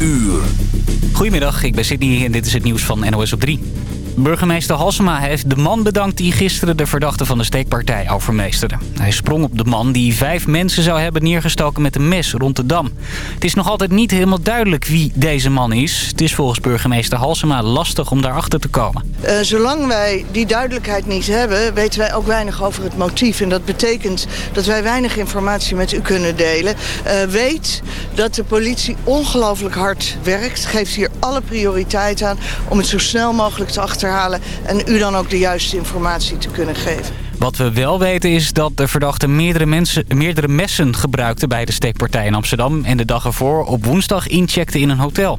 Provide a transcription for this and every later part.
uur. Goedemiddag, ik ben Sydney en dit is het nieuws van NOS op 3. Burgemeester Halsema heeft de man bedankt die gisteren de verdachte van de steekpartij overmeesterde. Hij sprong op de man die vijf mensen zou hebben neergestoken met een mes rond de Dam. Het is nog altijd niet helemaal duidelijk wie deze man is. Het is volgens burgemeester Halsema lastig om daarachter te komen. Uh, zolang wij die duidelijkheid niet hebben, weten wij ook weinig over het motief. En dat betekent dat wij weinig informatie met u kunnen delen. Uh, weet dat de politie ongelooflijk hard werkt. Geeft hier alle prioriteit aan om het zo snel mogelijk te achterhalen en u dan ook de juiste informatie te kunnen geven. Wat we wel weten is dat de verdachte meerdere, mensen, meerdere messen gebruikte bij de steekpartij in Amsterdam... en de dag ervoor op woensdag incheckte in een hotel.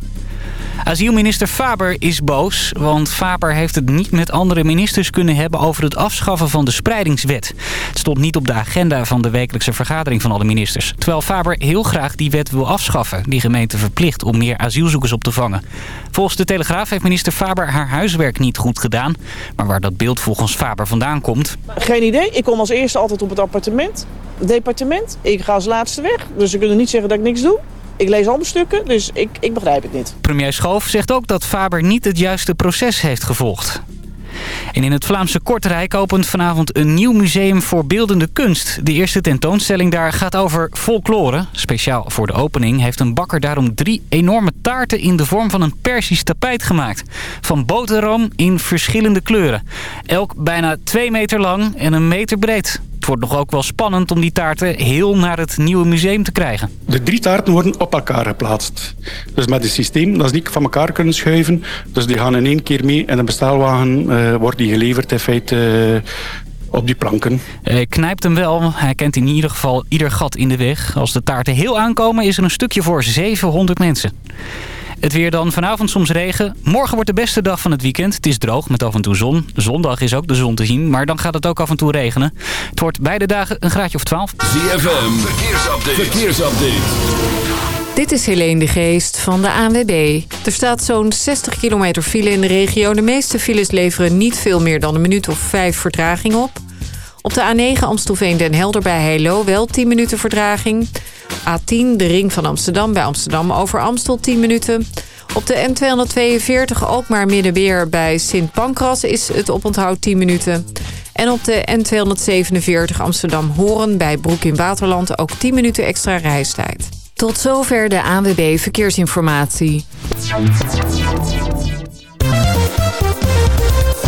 Asielminister Faber is boos, want Faber heeft het niet met andere ministers kunnen hebben over het afschaffen van de spreidingswet. Het stond niet op de agenda van de wekelijkse vergadering van alle ministers. Terwijl Faber heel graag die wet wil afschaffen, die gemeente verplicht om meer asielzoekers op te vangen. Volgens de Telegraaf heeft minister Faber haar huiswerk niet goed gedaan, maar waar dat beeld volgens Faber vandaan komt... Geen idee, ik kom als eerste altijd op het appartement, departement. Ik ga als laatste weg, dus ze kunnen niet zeggen dat ik niks doe. Ik lees alle stukken, dus ik, ik begrijp het niet. Premier Schoof zegt ook dat Faber niet het juiste proces heeft gevolgd. En in het Vlaamse Kortrijk opent vanavond een nieuw museum voor beeldende kunst. De eerste tentoonstelling daar gaat over folklore. Speciaal voor de opening heeft een bakker daarom drie enorme taarten in de vorm van een Persisch tapijt gemaakt. Van boterham in verschillende kleuren. Elk bijna twee meter lang en een meter breed. Het wordt nog ook wel spannend om die taarten heel naar het nieuwe museum te krijgen. De drie taarten worden op elkaar geplaatst. Dus met het systeem dat ze niet van elkaar kunnen schuiven. Dus die gaan in één keer mee en een bestelwagen uh, wordt die geleverd in feite uh, op die planken. Hij knijpt hem wel. Hij kent in ieder geval ieder gat in de weg. Als de taarten heel aankomen is er een stukje voor 700 mensen. Het weer dan vanavond soms regen. Morgen wordt de beste dag van het weekend. Het is droog met af en toe zon. Zondag is ook de zon te zien, maar dan gaat het ook af en toe regenen. Het wordt beide dagen een graadje of 12. ZFM, verkeersupdate. verkeersupdate. Dit is Helene de Geest van de ANWB. Er staat zo'n 60 kilometer file in de regio. De meeste files leveren niet veel meer dan een minuut of vijf vertraging op. Op de A9 Amstelveen-Den Helder bij Heilo wel 10 minuten vertraging. A10, de ring van Amsterdam bij Amsterdam over Amstel 10 minuten. Op de N242 Alkmaar Middenweer bij Sint Pancras is het oponthoud 10 minuten. En op de N247 Amsterdam Horen bij Broek in Waterland ook 10 minuten extra reistijd. Tot zover de ANWB Verkeersinformatie.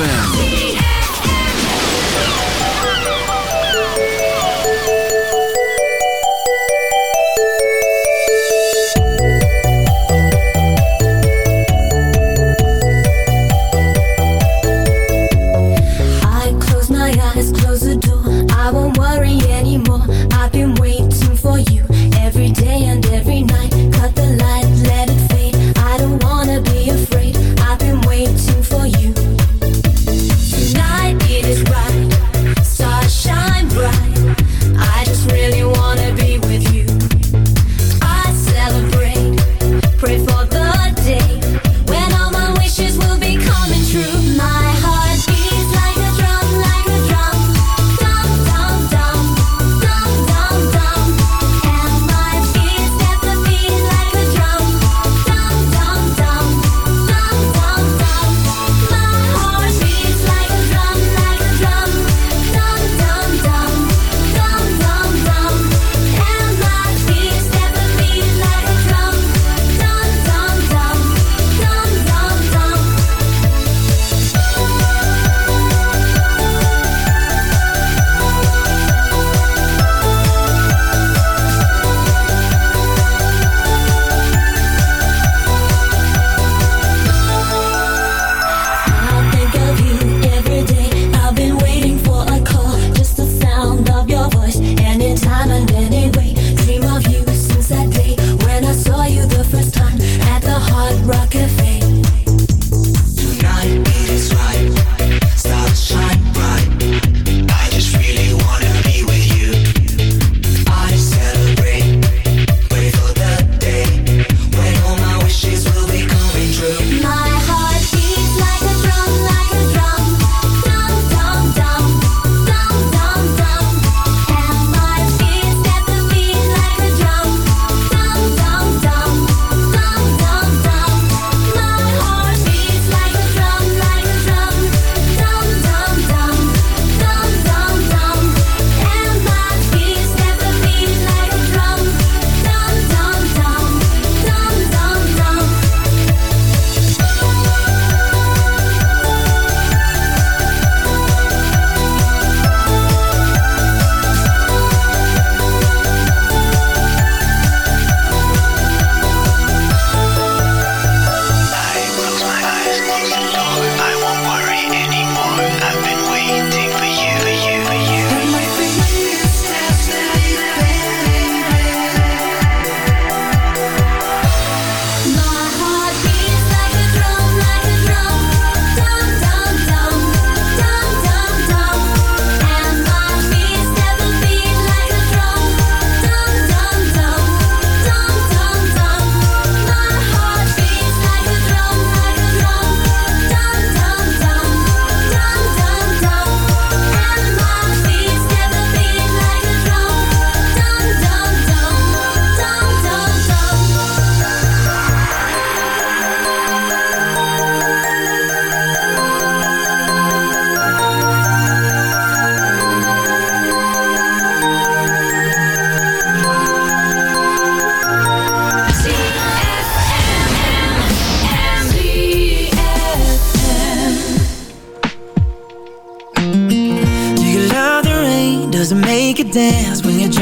ZFM.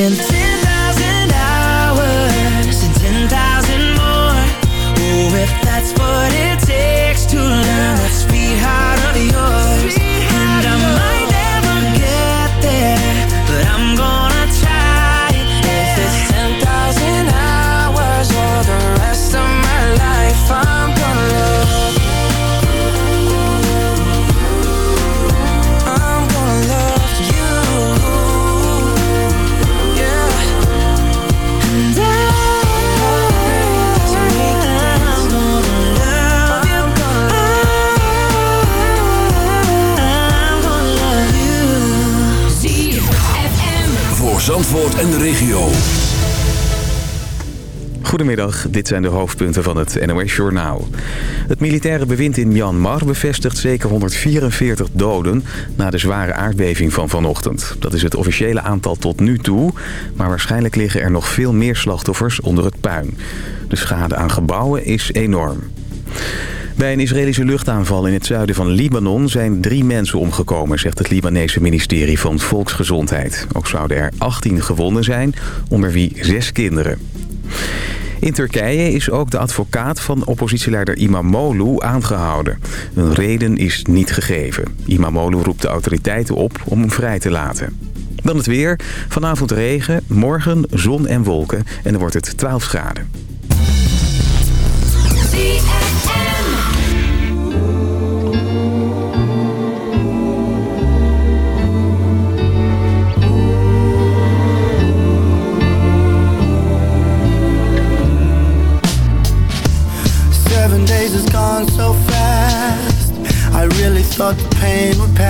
emotions Goedemiddag, dit zijn de hoofdpunten van het NOS-journaal. Het militaire bewind in Myanmar bevestigt zeker 144 doden... na de zware aardbeving van vanochtend. Dat is het officiële aantal tot nu toe... maar waarschijnlijk liggen er nog veel meer slachtoffers onder het puin. De schade aan gebouwen is enorm. Bij een Israëlische luchtaanval in het zuiden van Libanon zijn drie mensen omgekomen, zegt het Libanese ministerie van Volksgezondheid. Ook zouden er 18 gewonden zijn, onder wie zes kinderen. In Turkije is ook de advocaat van oppositieleider Imamoglu aangehouden. Een reden is niet gegeven. Imamoglu roept de autoriteiten op om hem vrij te laten. Dan het weer. Vanavond regen, morgen zon en wolken en dan wordt het 12 graden. in would pass.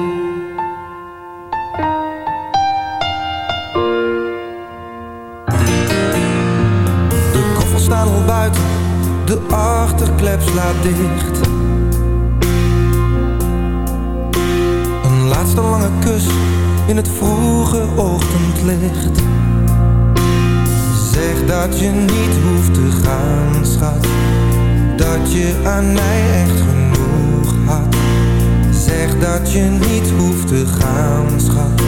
dat je niet hoeft te gaan, schat. Dat je aan mij echt genoeg had. Zeg dat je niet hoeft te gaan, schat.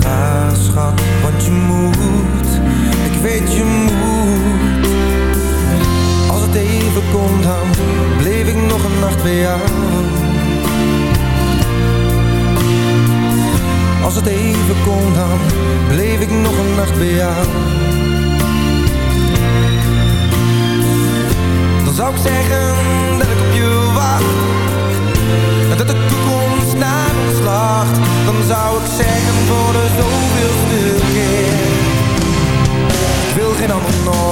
Ga, schat, want je moet. Ik weet je moet. Als het even komt, dan bleef ik nog een nacht bij jou. Als het even kon dan bleef ik nog een nacht bij jou zou ik zeggen dat ik op je wacht. Dat de toekomst naar ons lacht Dan zou ik zeggen voor de zoveelste keer. Ik wil geen ander nooit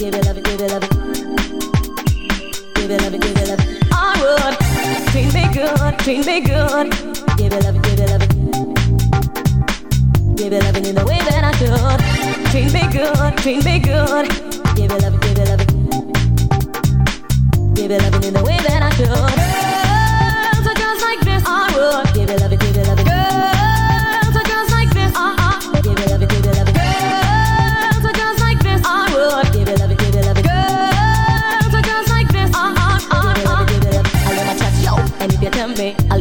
give it, love give it, love give it, love give it, love. I would treat me good, treat me good. Give it, love give it, love give it, love in the way that I should. Treat me good, treat me good. Give it, love give it, love give it, love in the way that I should. Are girls like this. I would give it, love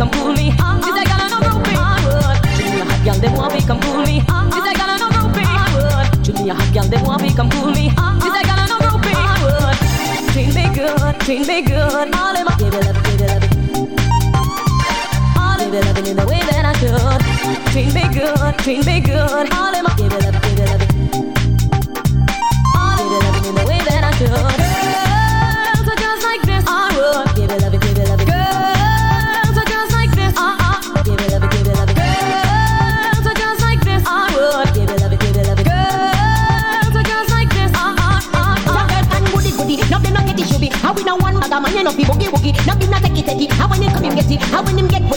come pull me. cause I got no groupie, I would. Should be a hot girl, they want me, come pull me. Ah, ah. Uh-uh. Got no groupie, I ah, would. Should be a hot girl, they want me, come pull me. Uh-uh. Got no groupie, I would. Treat me good, treat me good. All in my give it up, give it up. All in loving in the way that I should. Treat me good, treat me good. All in my give it up, give it up. All in loving in the way that I should.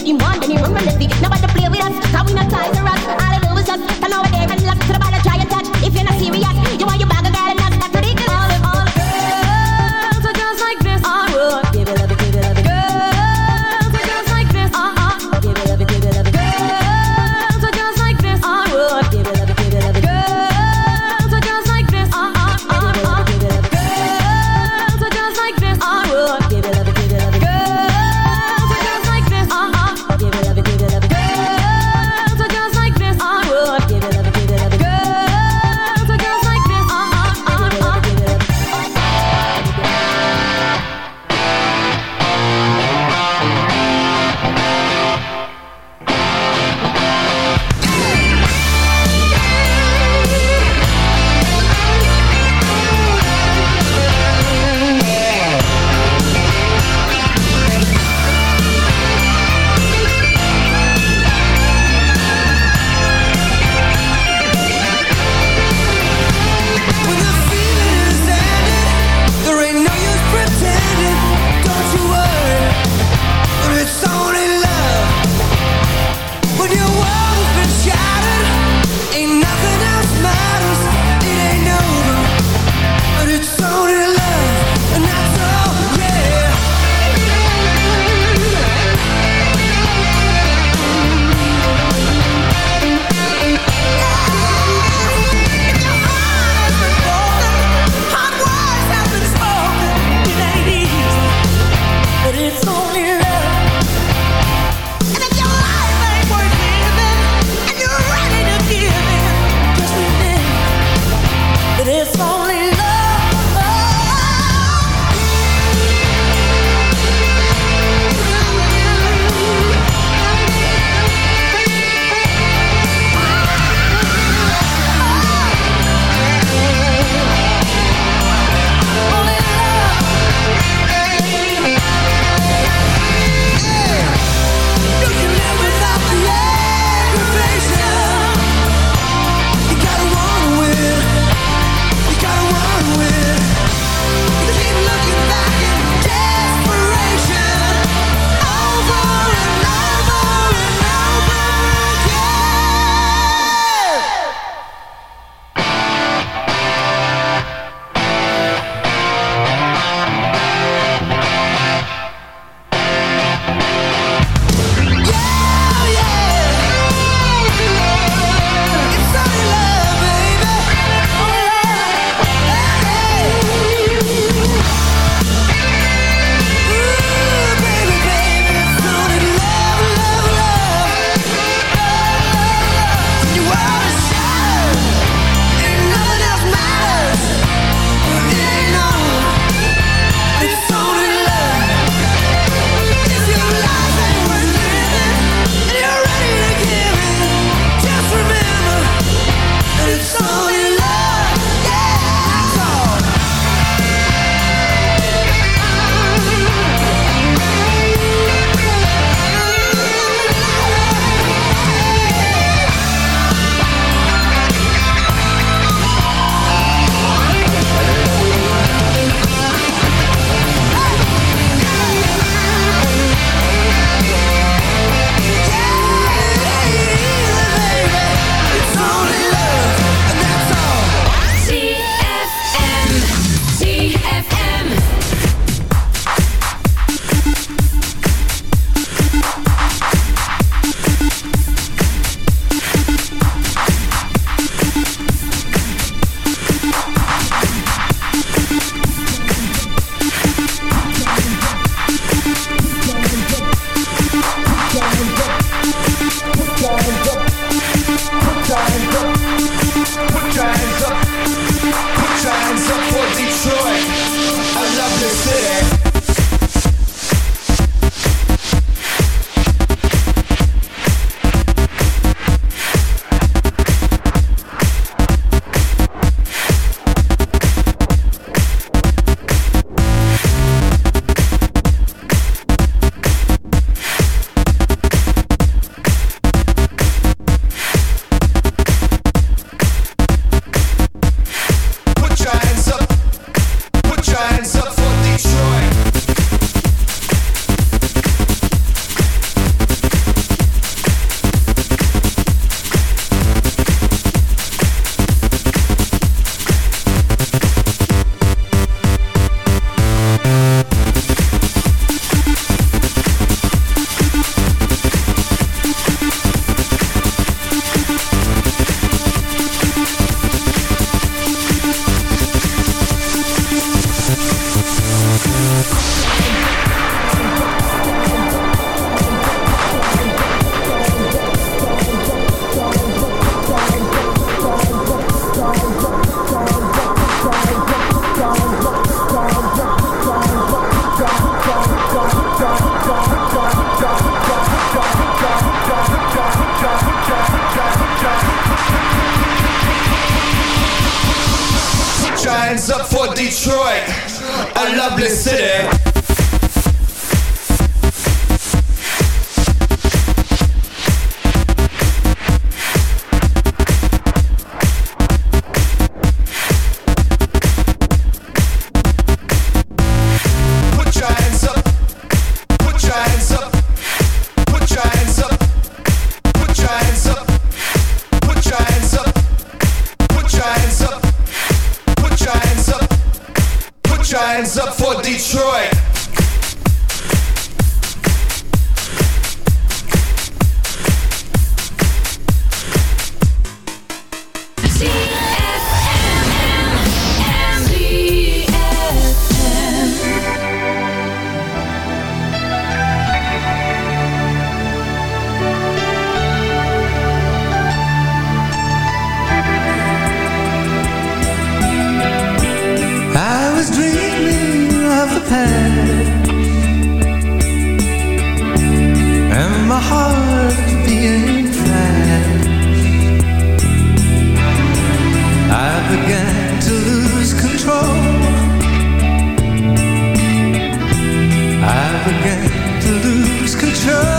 you want, and you run, 저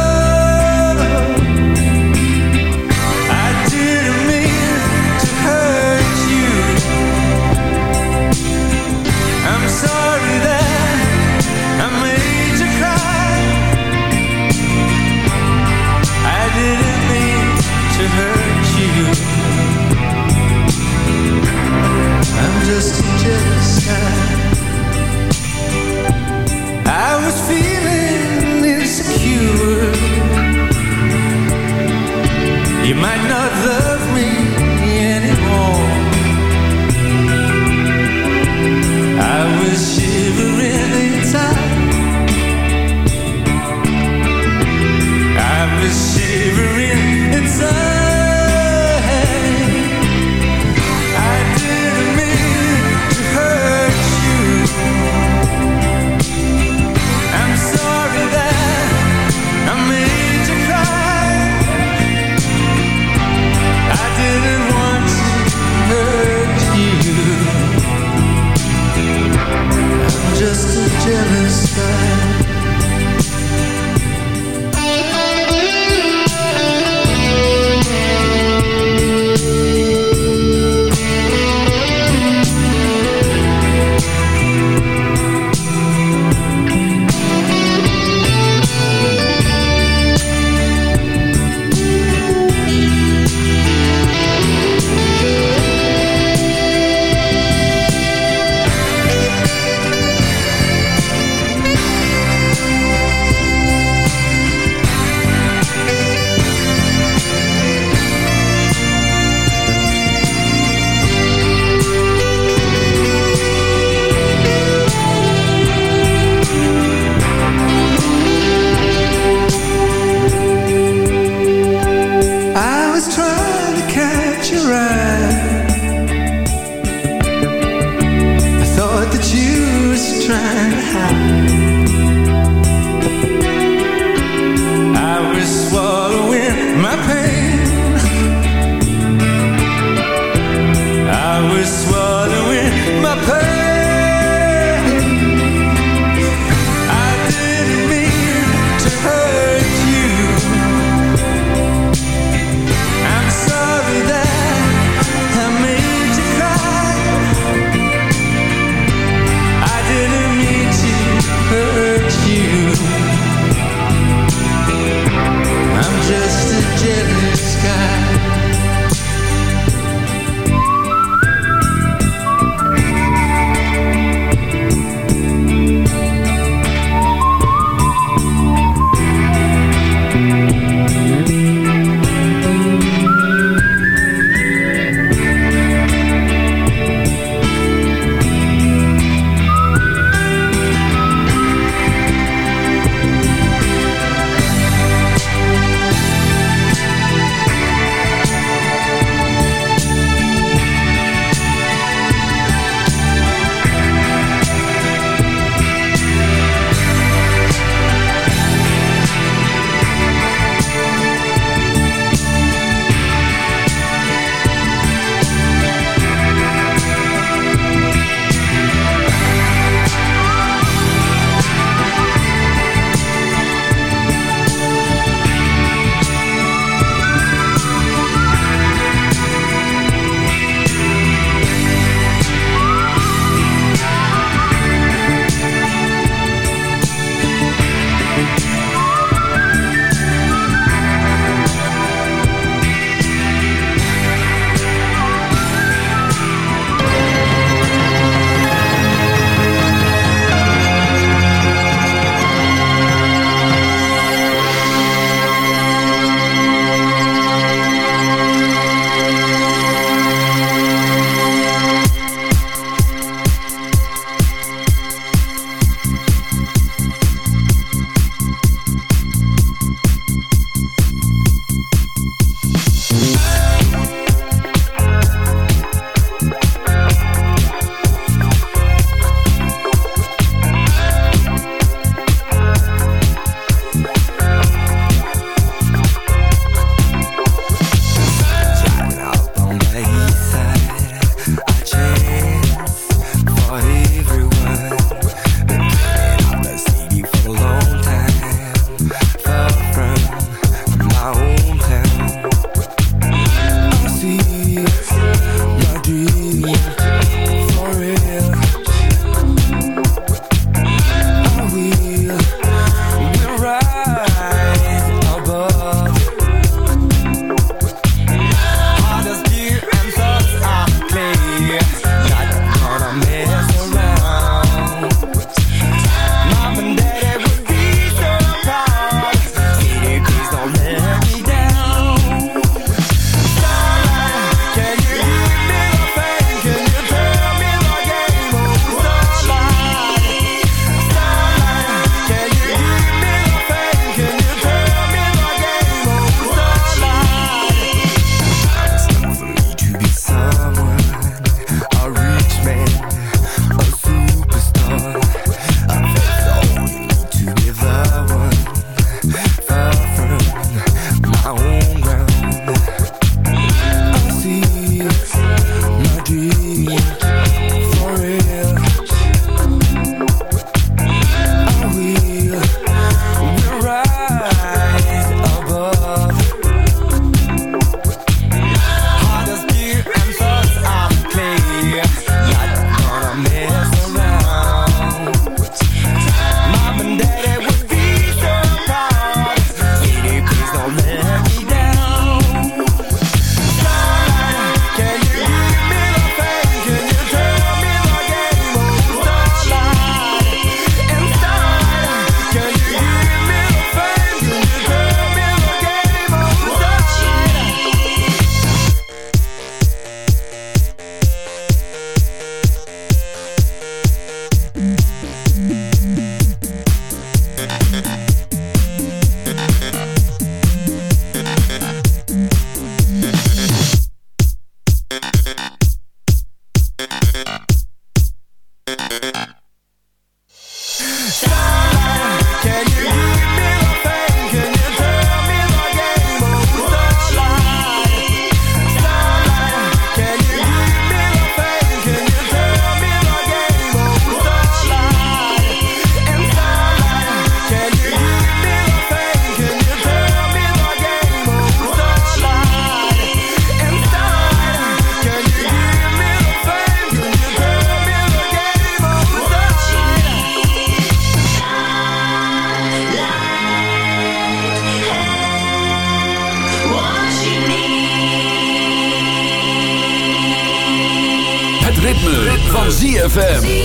ZFM.